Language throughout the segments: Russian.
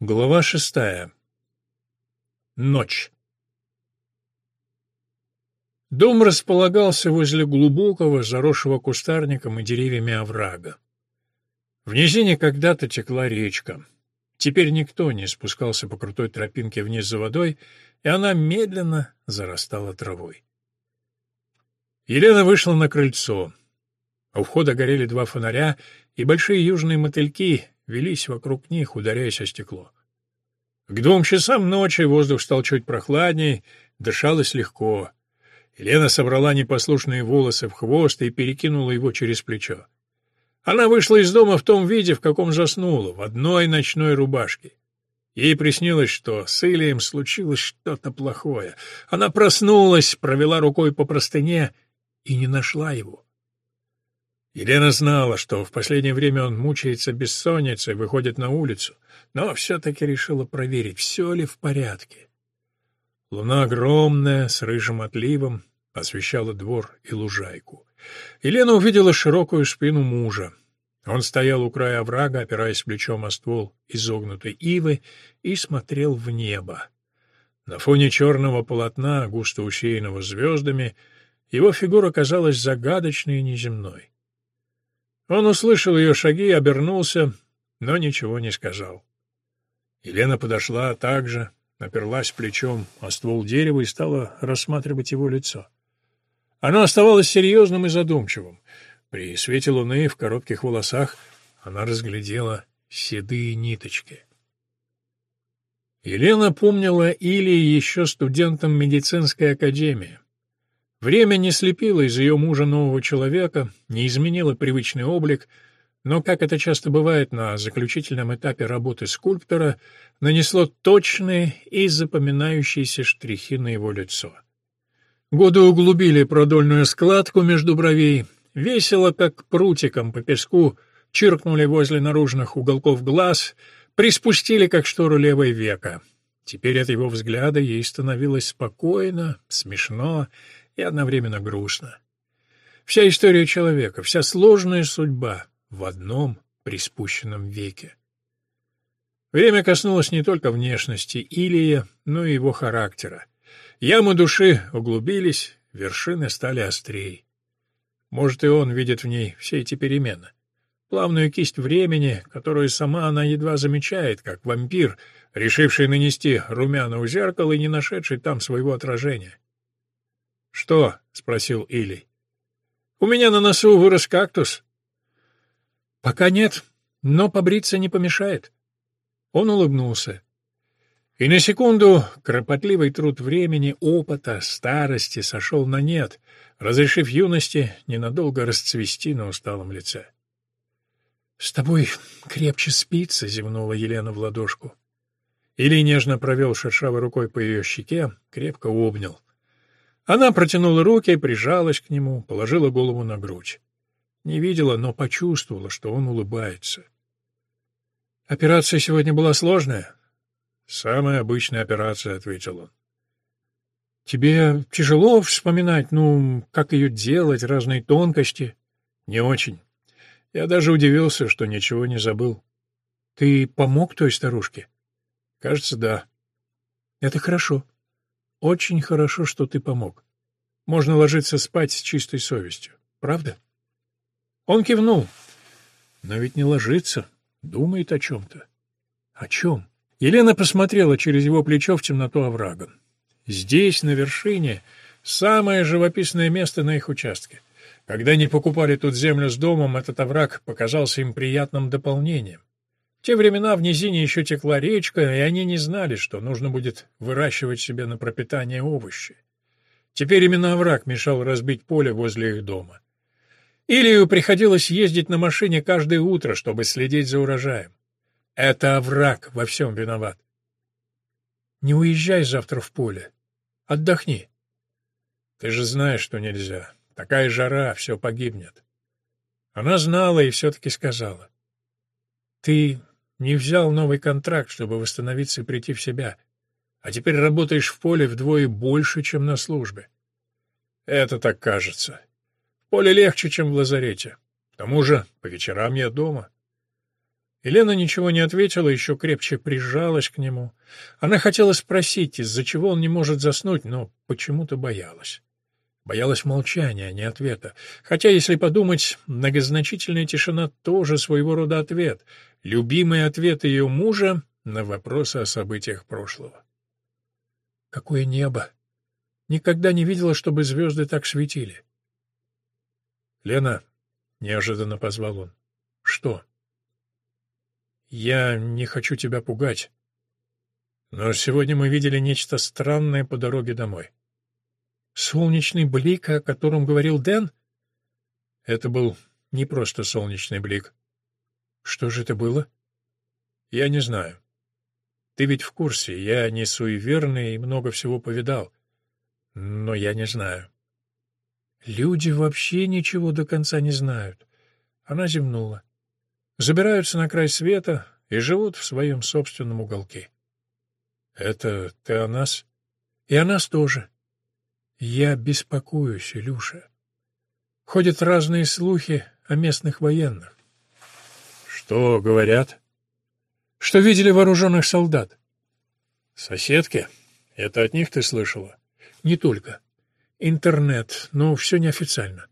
Глава шестая. Ночь. Дом располагался возле глубокого, заросшего кустарником и деревьями оврага. В низине когда-то текла речка. Теперь никто не спускался по крутой тропинке вниз за водой, и она медленно зарастала травой. Елена вышла на крыльцо. У входа горели два фонаря, и большие южные мотыльки велись вокруг них, ударяясь о стекло. К двум часам ночи воздух стал чуть прохладней, дышалось легко. Елена собрала непослушные волосы в хвост и перекинула его через плечо. Она вышла из дома в том виде, в каком заснула, в одной ночной рубашке. Ей приснилось, что с Илием случилось что-то плохое. Она проснулась, провела рукой по простыне и не нашла его. Елена знала, что в последнее время он мучается бессонницей, выходит на улицу, но все-таки решила проверить, все ли в порядке. Луна огромная, с рыжим отливом, освещала двор и лужайку. Елена увидела широкую спину мужа. Он стоял у края оврага, опираясь плечом о ствол изогнутой ивы, и смотрел в небо. На фоне черного полотна, густо усеянного звездами, его фигура казалась загадочной и неземной. Он услышал ее шаги, обернулся, но ничего не сказал. Елена подошла также, оперлась плечом о ствол дерева и стала рассматривать его лицо. Оно оставалось серьезным и задумчивым. При свете луны в коротких волосах она разглядела седые ниточки. Елена помнила Или еще студентом медицинской академии. Время не слепило из ее мужа нового человека, не изменило привычный облик, но, как это часто бывает на заключительном этапе работы скульптора, нанесло точные и запоминающиеся штрихи на его лицо. Годы углубили продольную складку между бровей, весело, как прутиком по песку, чиркнули возле наружных уголков глаз, приспустили, как штору левое века. Теперь от его взгляда ей становилось спокойно, смешно и одновременно грустно. Вся история человека, вся сложная судьба в одном приспущенном веке. Время коснулось не только внешности Илия, но и его характера. Ямы души углубились, вершины стали острее. Может, и он видит в ней все эти перемены. Плавную кисть времени, которую сама она едва замечает, как вампир, решивший нанести румяна у зеркала и не нашедший там своего отражения. «Что?» — спросил Илий. «У меня на носу вырос кактус». «Пока нет, но побриться не помешает». Он улыбнулся. И на секунду кропотливый труд времени, опыта, старости сошел на нет, разрешив юности ненадолго расцвести на усталом лице. — С тобой крепче спится, — зевнула Елена в ладошку. Или нежно провел шершавой рукой по ее щеке, крепко обнял. Она протянула руки, прижалась к нему, положила голову на грудь. Не видела, но почувствовала, что он улыбается. «Операция сегодня была сложная?» «Самая обычная операция», — ответил он. «Тебе тяжело вспоминать, ну, как ее делать, разные тонкости?» «Не очень. Я даже удивился, что ничего не забыл». «Ты помог той старушке?» «Кажется, да». «Это хорошо. Очень хорошо, что ты помог. Можно ложиться спать с чистой совестью. Правда? Он кивнул. Но ведь не ложится, думает о чем-то. О чем? Елена посмотрела через его плечо в темноту оврага. Здесь, на вершине, самое живописное место на их участке. Когда они покупали тут землю с домом, этот овраг показался им приятным дополнением. Те времена в низине еще текла речка, и они не знали, что нужно будет выращивать себе на пропитание овощи. Теперь именно овраг мешал разбить поле возле их дома. Илью приходилось ездить на машине каждое утро, чтобы следить за урожаем. Это овраг во всем виноват. Не уезжай завтра в поле. Отдохни. Ты же знаешь, что нельзя. Такая жара, все погибнет. Она знала и все-таки сказала. Ты не взял новый контракт, чтобы восстановиться и прийти в себя. А теперь работаешь в поле вдвое больше, чем на службе. Это так кажется. В поле легче, чем в лазарете. К тому же по вечерам я дома. Елена ничего не ответила, еще крепче прижалась к нему. Она хотела спросить, из-за чего он не может заснуть, но почему-то боялась. Боялась молчания, а не ответа. Хотя, если подумать, многозначительная тишина тоже своего рода ответ. Любимый ответ ее мужа на вопросы о событиях прошлого. Какое небо! Никогда не видела, чтобы звезды так светили. «Лена», — неожиданно позвал он, — «что?» Я не хочу тебя пугать. Но сегодня мы видели нечто странное по дороге домой. Солнечный блик, о котором говорил Дэн? Это был не просто солнечный блик. Что же это было? Я не знаю. Ты ведь в курсе, я не суеверный и много всего повидал. Но я не знаю. Люди вообще ничего до конца не знают. Она зевнула забираются на край света и живут в своем собственном уголке. Это ты о нас? И о нас тоже. Я беспокоюсь, Илюша. Ходят разные слухи о местных военных. Что говорят? Что видели вооруженных солдат. Соседки? Это от них ты слышала? Не только. Интернет, но все неофициально.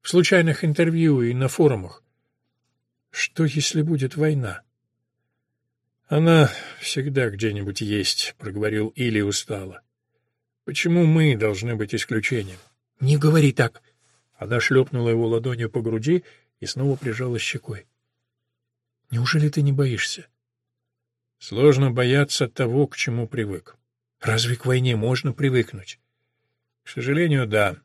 В случайных интервью и на форумах. Что, если будет война? Она всегда где-нибудь есть, проговорил Или устало. Почему мы должны быть исключением? Не говори так. Она шлепнула его ладонью по груди и снова прижала щекой. Неужели ты не боишься? Сложно бояться того, к чему привык. Разве к войне можно привыкнуть? К сожалению, да.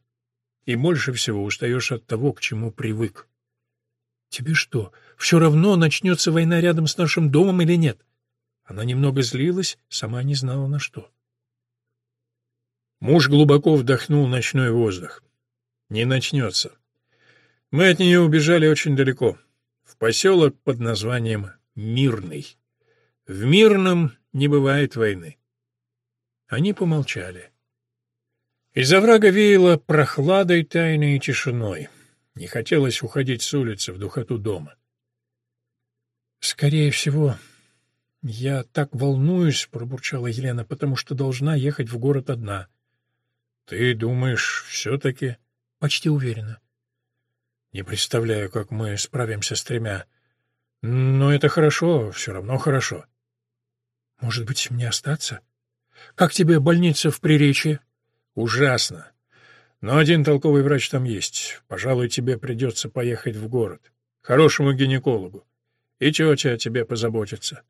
И больше всего устаешь от того, к чему привык. Тебе что, все равно, начнется война рядом с нашим домом или нет? Она немного злилась, сама не знала на что. Муж глубоко вдохнул ночной воздух. Не начнется. Мы от нее убежали очень далеко, в поселок под названием Мирный. В Мирном не бывает войны. Они помолчали. Из оврага веяло прохладой, тайной и тишиной. Не хотелось уходить с улицы в духоту дома. «Скорее всего, я так волнуюсь», — пробурчала Елена, «потому что должна ехать в город одна». «Ты думаешь, все-таки?» «Почти уверена». «Не представляю, как мы справимся с тремя. Но это хорошо, все равно хорошо». «Может быть, мне остаться? Как тебе больница в Приречье?» «Ужасно. Но один толковый врач там есть. Пожалуй, тебе придется поехать в город. Хорошему гинекологу. И тетя о тебе позаботится.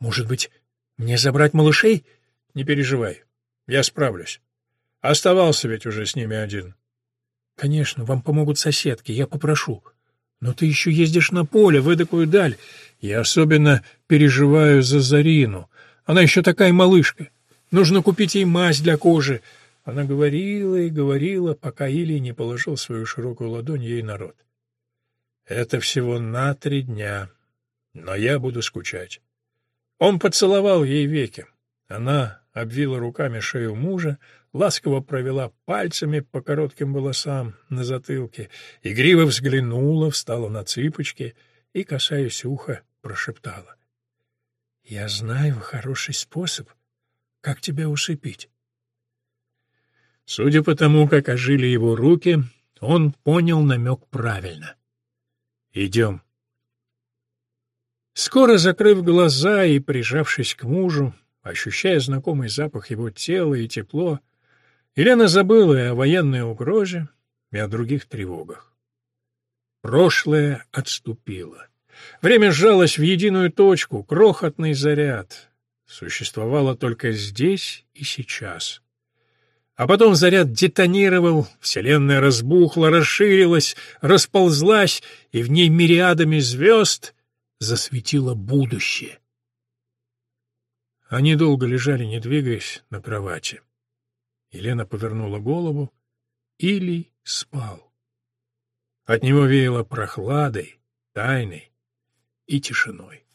Может быть, мне забрать малышей? Не переживай. Я справлюсь. Оставался ведь уже с ними один. Конечно, вам помогут соседки, я попрошу. Но ты еще ездишь на поле, в эдакую даль. Я особенно переживаю за Зарину. Она еще такая малышка. Нужно купить ей мазь для кожи. Она говорила и говорила, пока Илий не положил свою широкую ладонь ей на рот. «Это всего на три дня, но я буду скучать». Он поцеловал ей веки. Она обвила руками шею мужа, ласково провела пальцами по коротким волосам на затылке, игриво взглянула, встала на цыпочки и, касаясь уха, прошептала. — Я знаю хороший способ, как тебя усыпить. Судя по тому, как ожили его руки, он понял намек правильно. «Идем». Скоро закрыв глаза и прижавшись к мужу, ощущая знакомый запах его тела и тепло, Елена забыла и о военной угрозе, и о других тревогах. Прошлое отступило. Время сжалось в единую точку, крохотный заряд. Существовало только здесь и сейчас. А потом заряд детонировал, вселенная разбухла, расширилась, расползлась, и в ней мириадами звезд засветило будущее. Они долго лежали, не двигаясь, на кровати. Елена повернула голову. Или спал. От него веяло прохладой, тайной и тишиной.